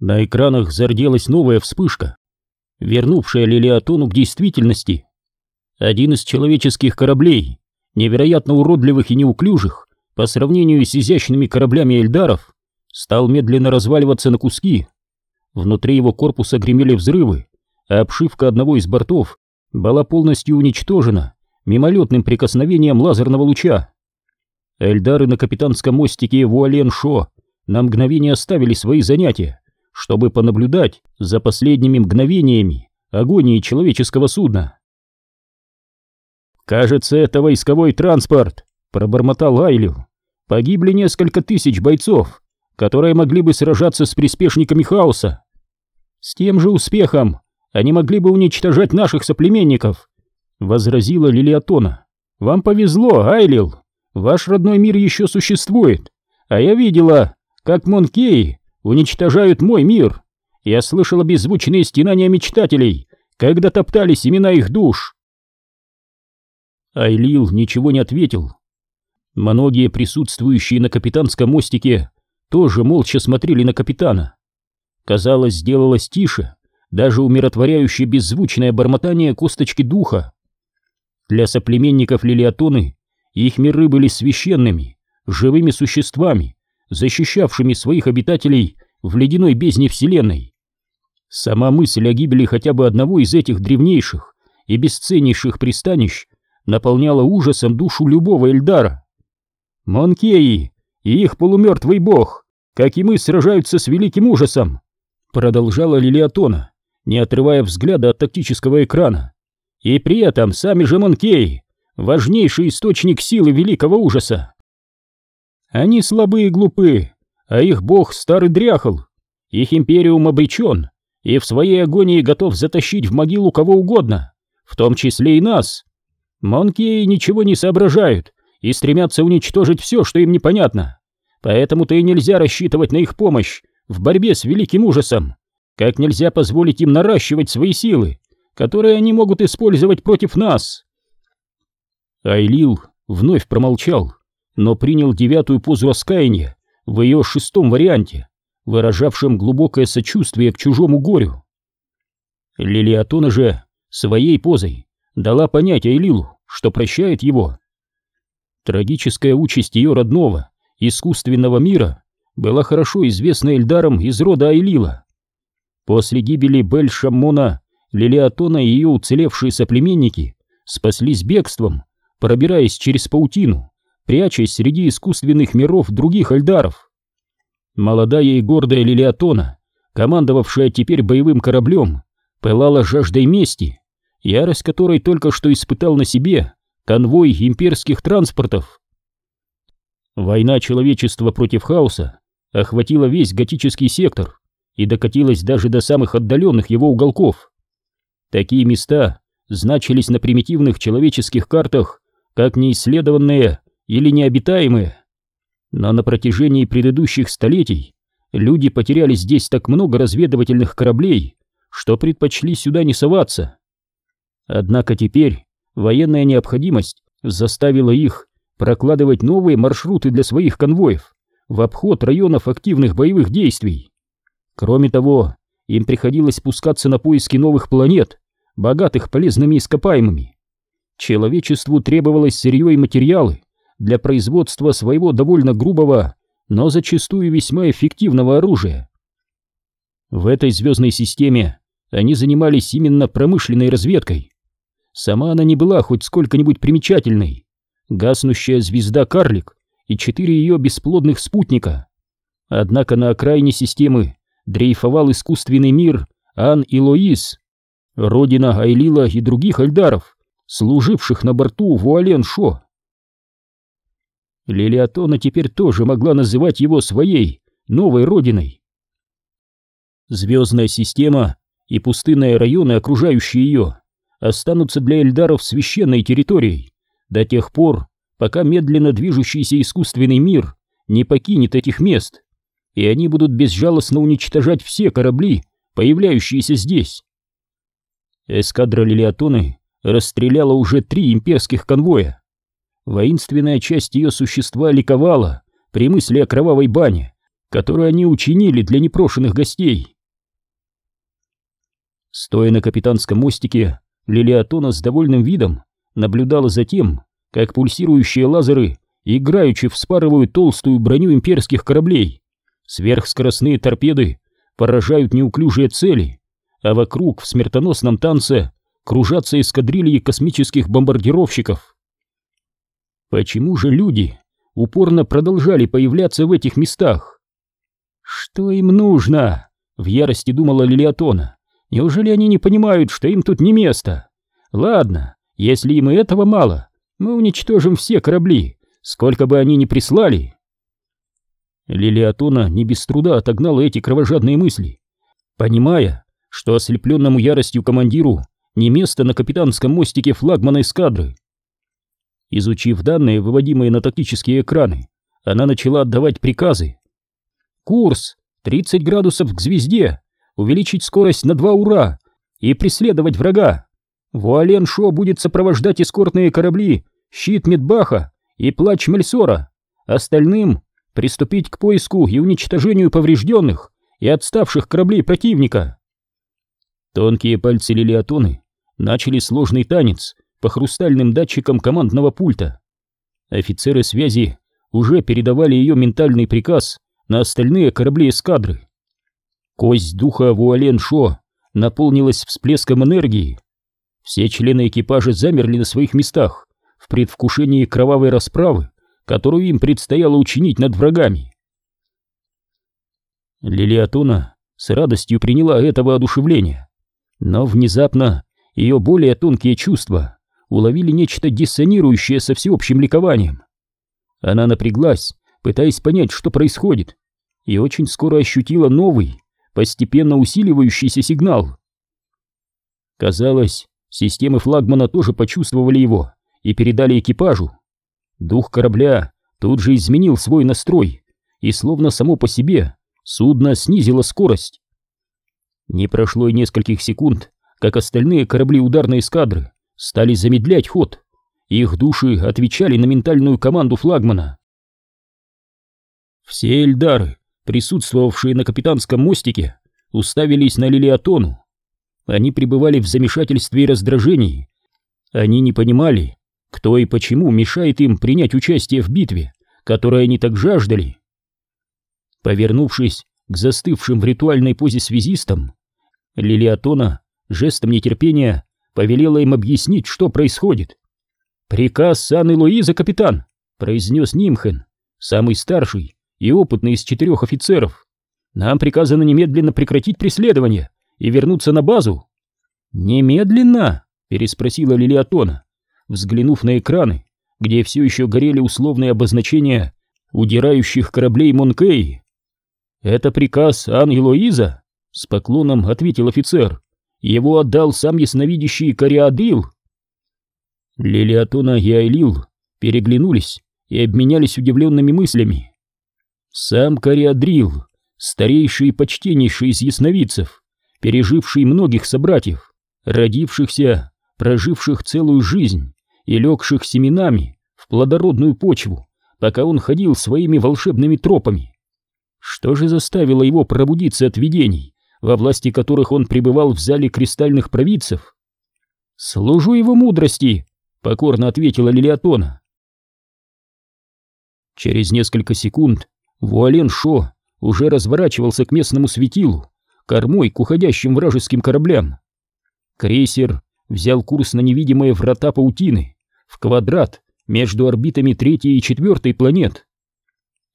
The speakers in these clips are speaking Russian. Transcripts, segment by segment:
На экранах зарделась новая вспышка, вернувшая Лилиатону к действительности. Один из человеческих кораблей, невероятно уродливых и неуклюжих, по сравнению с изящными кораблями Эльдаров, стал медленно разваливаться на куски. Внутри его корпуса гремели взрывы, а обшивка одного из бортов была полностью уничтожена мимолетным прикосновением лазерного луча. Эльдары на капитанском мостике Вуален-Шо на мгновение оставили свои занятия, чтобы понаблюдать за последними мгновениями агонии человеческого судна. «Кажется, это войсковой транспорт», — пробормотал Айлю. «Погибли несколько тысяч бойцов, которые могли бы сражаться с приспешниками хаоса. С тем же успехом они могли бы уничтожать наших соплеменников», — возразила Лилиатона. «Вам повезло, Айлил, ваш родной мир еще существует, а я видела, как Монкеи уничтожают мой мир. Я слышала беззвучные стенания мечтателей, когда топтали семена их душ». Айлил ничего не ответил. Многие присутствующие на капитанском мостике тоже молча смотрели на капитана. Казалось, сделалось тише, даже умиротворяющее беззвучное бормотание косточки духа. Для соплеменников Лилиатоны их миры были священными, живыми существами, защищавшими своих обитателей в ледяной бездне Вселенной. Сама мысль о гибели хотя бы одного из этих древнейших и бесценнейших пристанищ наполняла ужасом душу любого Эльдара. Монкеи и их полумертвый бог, как и мы, сражаются с великим ужасом, продолжала Лилиатона, не отрывая взгляда от тактического экрана. И при этом сами же Монкеи — важнейший источник силы великого ужаса. Они слабы и глупы, а их бог старый дряхл. Их империум обречен и в своей агонии готов затащить в могилу кого угодно, в том числе и нас. Монкеи ничего не соображают и стремятся уничтожить все, что им непонятно. Поэтому-то и нельзя рассчитывать на их помощь в борьбе с великим ужасом как нельзя позволить им наращивать свои силы, которые они могут использовать против нас. Айлил вновь промолчал, но принял девятую позу раскаяния в ее шестом варианте, выражавшем глубокое сочувствие к чужому горю. Лилиатона же своей позой дала понять Айлилу, что прощает его. Трагическая участь ее родного, искусственного мира была хорошо известна Эльдарам из рода Айлила. После гибели Бель-Шаммона Лилиатона и ее уцелевшие соплеменники спаслись бегством, пробираясь через паутину, прячась среди искусственных миров других альдаров. Молодая и гордая Лилиатона, командовавшая теперь боевым кораблем, пылала жаждой мести, ярость которой только что испытал на себе конвой имперских транспортов. Война человечества против хаоса охватила весь готический сектор, и докатилась даже до самых отдаленных его уголков. Такие места значились на примитивных человеческих картах как неисследованные или необитаемые. Но на протяжении предыдущих столетий люди потеряли здесь так много разведывательных кораблей, что предпочли сюда не соваться. Однако теперь военная необходимость заставила их прокладывать новые маршруты для своих конвоев в обход районов активных боевых действий. Кроме того, им приходилось спускаться на поиски новых планет, богатых полезными ископаемыми. Человечеству требовалось сырье и материалы для производства своего довольно грубого, но зачастую весьма эффективного оружия. В этой звездной системе они занимались именно промышленной разведкой. Сама она не была хоть сколько-нибудь примечательной. Гаснущая звезда Карлик и четыре ее бесплодных спутника. Однако на окраине системы дрейфовал искусственный мир Ан и Лоис, родина Айлила и других альдаров, служивших на борту Вуален-Шо. Лилиатона теперь тоже могла называть его своей новой родиной. Звездная система и пустынные районы, окружающие ее, останутся для эльдаров священной территорией до тех пор, пока медленно движущийся искусственный мир не покинет этих мест и они будут безжалостно уничтожать все корабли, появляющиеся здесь. Эскадра Лилиатоны расстреляла уже три имперских конвоя. Воинственная часть ее существа ликовала при мысли о кровавой бане, который они учинили для непрошенных гостей. Стоя на капитанском мостике, Лилиатона с довольным видом наблюдала за тем, как пульсирующие лазеры играючи вспарывают толстую броню имперских кораблей. Сверхскоростные торпеды поражают неуклюжие цели, а вокруг в смертоносном танце кружатся эскадрильи космических бомбардировщиков. Почему же люди упорно продолжали появляться в этих местах? Что им нужно? В ярости думала Лилиатона. Неужели они не понимают, что им тут не место? Ладно, если им и этого мало, мы уничтожим все корабли, сколько бы они ни прислали. Лилиатона не без труда отогнала эти кровожадные мысли, понимая, что ослепленному яростью командиру не место на капитанском мостике флагмана эскадры. Изучив данные, выводимые на тактические экраны, она начала отдавать приказы. Курс 30 градусов к звезде, увеличить скорость на 2 ура и преследовать врага. Вуален Шо будет сопровождать эскортные корабли «Щит Медбаха» и «Плач Мельсора». Остальным приступить к поиску и уничтожению поврежденных и отставших кораблей противника. Тонкие пальцы Лилиатоны начали сложный танец по хрустальным датчикам командного пульта. Офицеры связи уже передавали ее ментальный приказ на остальные корабли эскадры. Кость духа Вуален Шо наполнилась всплеском энергии. Все члены экипажа замерли на своих местах в предвкушении кровавой расправы, которую им предстояло учинить над врагами. Лилиатона с радостью приняла это воодушевление, но внезапно ее более тонкие чувства уловили нечто диссонирующее со всеобщим ликованием. Она напряглась, пытаясь понять, что происходит, и очень скоро ощутила новый, постепенно усиливающийся сигнал. Казалось, системы флагмана тоже почувствовали его и передали экипажу. Дух корабля тут же изменил свой настрой, и словно само по себе судно снизило скорость. Не прошло и нескольких секунд, как остальные корабли ударной эскадры стали замедлять ход. Их души отвечали на ментальную команду флагмана. Все эльдары, присутствовавшие на капитанском мостике, уставились на Лилиатону. Они пребывали в замешательстве и раздражении. Они не понимали, кто и почему мешает им принять участие в битве, которой они так жаждали. Повернувшись к застывшим в ритуальной позе связистам, Лилиатона жестом нетерпения повелела им объяснить, что происходит. «Приказ Анны Луиза, капитан!» — произнес Нимхен, самый старший и опытный из четырех офицеров. «Нам приказано немедленно прекратить преследование и вернуться на базу». «Немедленно?» — переспросила Лилиатона взглянув на экраны, где все еще горели условные обозначения удирающих кораблей Монкей. «Это приказ Ан и Лоиза?» — с поклоном ответил офицер. «Его отдал сам ясновидящий Кориадил». Лилиатона и Айлил переглянулись и обменялись удивленными мыслями. Сам Кориадрил, старейший и почтеннейший из ясновидцев, переживший многих собратьев, родившихся, проживших целую жизнь и легших семенами в плодородную почву, пока он ходил своими волшебными тропами. Что же заставило его пробудиться от видений, во власти которых он пребывал в зале кристальных провидцев? «Служу его мудрости», — покорно ответила Лилиатона. Через несколько секунд Вуален Шо уже разворачивался к местному светилу, кормой к уходящим вражеским кораблям. Крейсер взял курс на невидимые врата паутины, в квадрат между орбитами третьей и четвертой планет.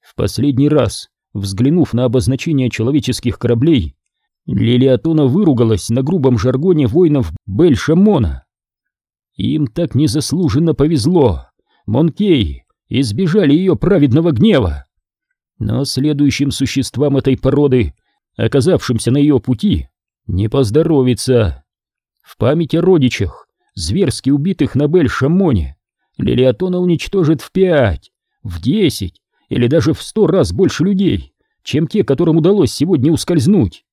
В последний раз, взглянув на обозначение человеческих кораблей, Лилиатона выругалась на грубом жаргоне воинов Бель-Шамона. Им так незаслуженно повезло. Монкей избежали ее праведного гнева. Но следующим существам этой породы, оказавшимся на ее пути, не поздоровится. В память о родичах зверски убитых на Бель-Шамоне, Лилиатона уничтожит в пять, в десять или даже в сто раз больше людей, чем те, которым удалось сегодня ускользнуть.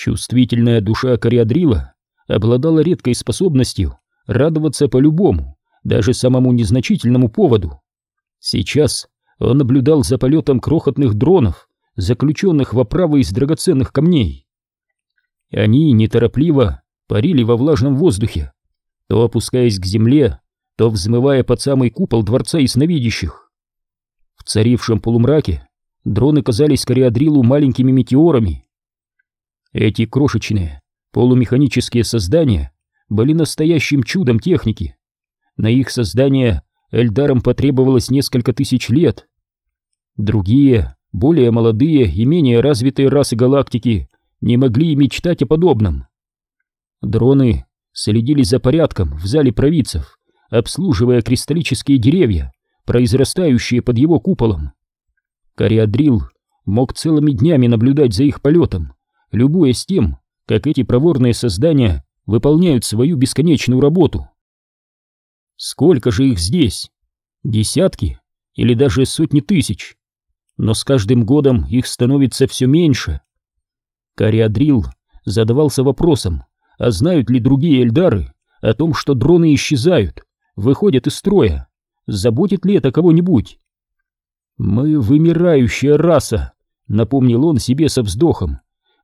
Чувствительная душа Кориадрила обладала редкой способностью радоваться по любому, даже самому незначительному поводу. Сейчас он наблюдал за полетом крохотных дронов, заключенных в оправы из драгоценных камней. Они неторопливо парили во влажном воздухе, то опускаясь к земле, то взмывая под самый купол дворца ясновидящих. В царившем полумраке дроны казались Кориадрилу маленькими метеорами. Эти крошечные, полумеханические создания были настоящим чудом техники. На их создание Эльдарам потребовалось несколько тысяч лет. Другие, более молодые и менее развитые расы галактики не могли и мечтать о подобном. Дроны следили за порядком в зале провидцев, обслуживая кристаллические деревья, произрастающие под его куполом. Кориадрил мог целыми днями наблюдать за их полетом, любуясь тем, как эти проворные создания выполняют свою бесконечную работу. Сколько же их здесь? Десятки или даже сотни тысяч? Но с каждым годом их становится все меньше. Кориадрил задавался вопросом, а знают ли другие Эльдары о том, что дроны исчезают, выходят из строя? Заботит ли это кого-нибудь? «Мы вымирающая раса», — напомнил он себе со вздохом.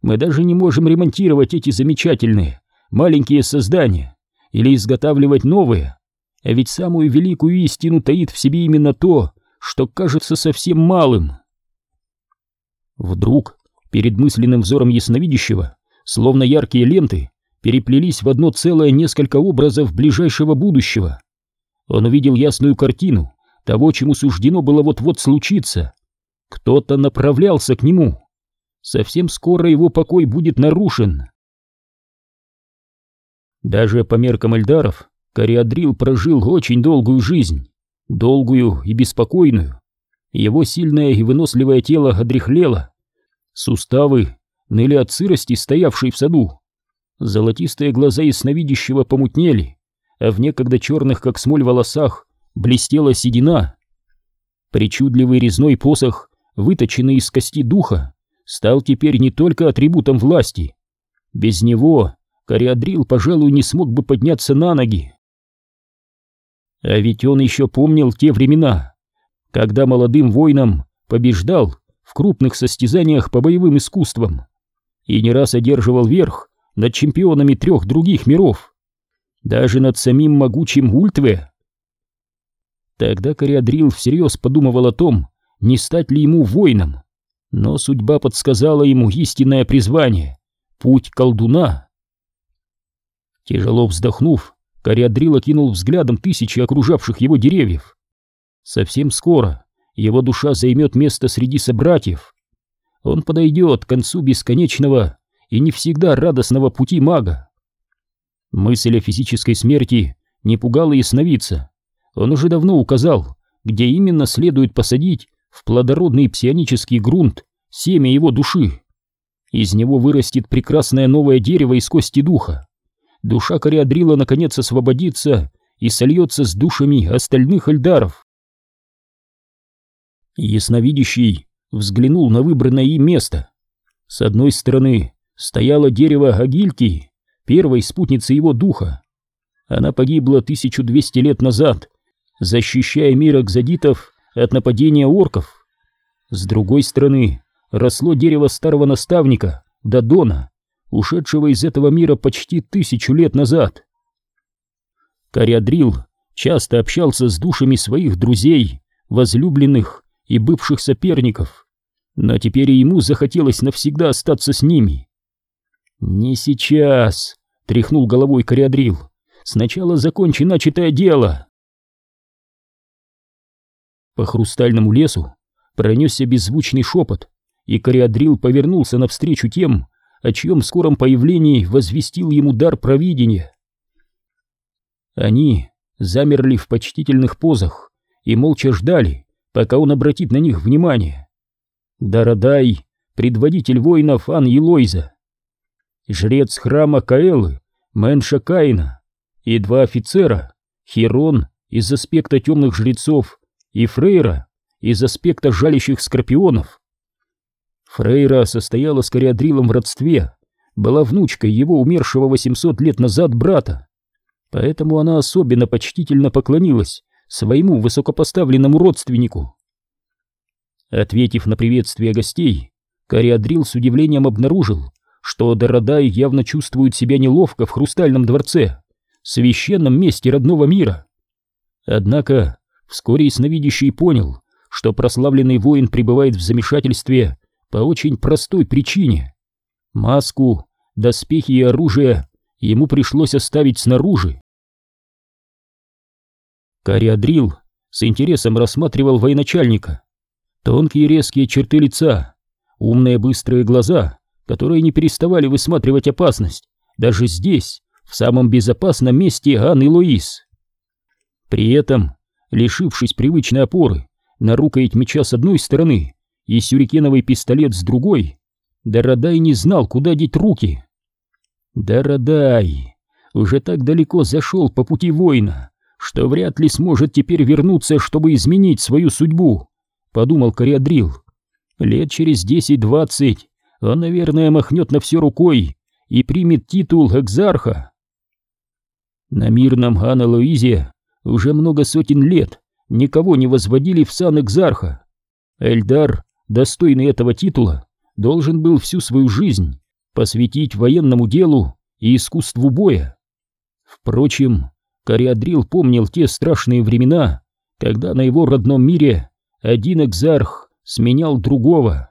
«Мы даже не можем ремонтировать эти замечательные, маленькие создания или изготавливать новые. А ведь самую великую истину таит в себе именно то, что кажется совсем малым». Вдруг перед мысленным взором ясновидящего, словно яркие ленты, переплелись в одно целое несколько образов ближайшего будущего. Он увидел ясную картину того, чему суждено было вот-вот случиться. Кто-то направлялся к нему. Совсем скоро его покой будет нарушен. Даже по меркам Эльдаров Кориадрил прожил очень долгую жизнь, долгую и беспокойную. Его сильное и выносливое тело одряхлело, суставы ныли от сырости, стоявшей в саду, Золотистые глаза ясновидящего помутнели, а в некогда черных, как смоль, волосах блестела седина. Причудливый резной посох, выточенный из кости духа, стал теперь не только атрибутом власти. Без него Кориадрил, пожалуй, не смог бы подняться на ноги. А ведь он еще помнил те времена, когда молодым воинам побеждал в крупных состязаниях по боевым искусствам и не раз одерживал верх над чемпионами трех других миров, даже над самим могучим Ультве. Тогда Кориадрил всерьез подумывал о том, не стать ли ему воином, но судьба подсказала ему истинное призвание — путь колдуна. Тяжело вздохнув, Кориадрил окинул взглядом тысячи окружавших его деревьев. Совсем скоро его душа займет место среди собратьев. Он подойдет к концу бесконечного и не всегда радостного пути мага. Мысль о физической смерти не пугала ясновидца. Он уже давно указал, где именно следует посадить в плодородный псионический грунт семя его души. Из него вырастет прекрасное новое дерево из кости духа. Душа Кориадрила наконец освободится и сольется с душами остальных эльдаров. Ясновидящий взглянул на выбранное им место. С одной стороны стояло дерево Агильки, первой спутницы его духа. Она погибла 1200 лет назад, защищая мир экзодитов от нападения орков. С другой стороны росло дерево старого наставника, Дадона, ушедшего из этого мира почти тысячу лет назад. Кориадрил часто общался с душами своих друзей, возлюбленных и бывших соперников, но теперь ему захотелось навсегда остаться с ними. «Не сейчас!» — тряхнул головой Кориадрил. «Сначала закончи начатое дело!» По хрустальному лесу пронесся беззвучный шепот, и Кориадрил повернулся навстречу тем, о чьем скором появлении возвестил ему дар провидения. Они замерли в почтительных позах и молча ждали, пока он обратит на них внимание. Дарадай, предводитель воинов Ан Елойза, жрец храма Каэлы, Мэнша Каина, и два офицера, Херон из аспекта темных жрецов и Фрейра из аспекта жалящих скорпионов. Фрейра состояла с Кориадрилом в родстве, была внучкой его умершего 800 лет назад брата, поэтому она особенно почтительно поклонилась своему высокопоставленному родственнику. Ответив на приветствие гостей, Кариадрил с удивлением обнаружил, что Дородай явно чувствует себя неловко в Хрустальном дворце, священном месте родного мира. Однако вскоре ясновидящий понял, что прославленный воин пребывает в замешательстве по очень простой причине. Маску, доспехи и оружие ему пришлось оставить снаружи. Кариадрил с интересом рассматривал военачальника. Тонкие резкие черты лица, умные быстрые глаза, которые не переставали высматривать опасность, даже здесь, в самом безопасном месте Анны Луис. При этом, лишившись привычной опоры на рукоять меча с одной стороны и сюрикеновый пистолет с другой, Дородай не знал, куда деть руки. Дородай уже так далеко зашел по пути воина, что вряд ли сможет теперь вернуться, чтобы изменить свою судьбу, подумал Кориадрил. Лет через десять-двадцать он, наверное, махнет на все рукой и примет титул экзарха. На мирном Ана-Луизе уже много сотен лет никого не возводили в сан экзарха. Эльдар, достойный этого титула, должен был всю свою жизнь посвятить военному делу и искусству боя. Впрочем, Кориадрил помнил те страшные времена, когда на его родном мире один экзарх сменял другого.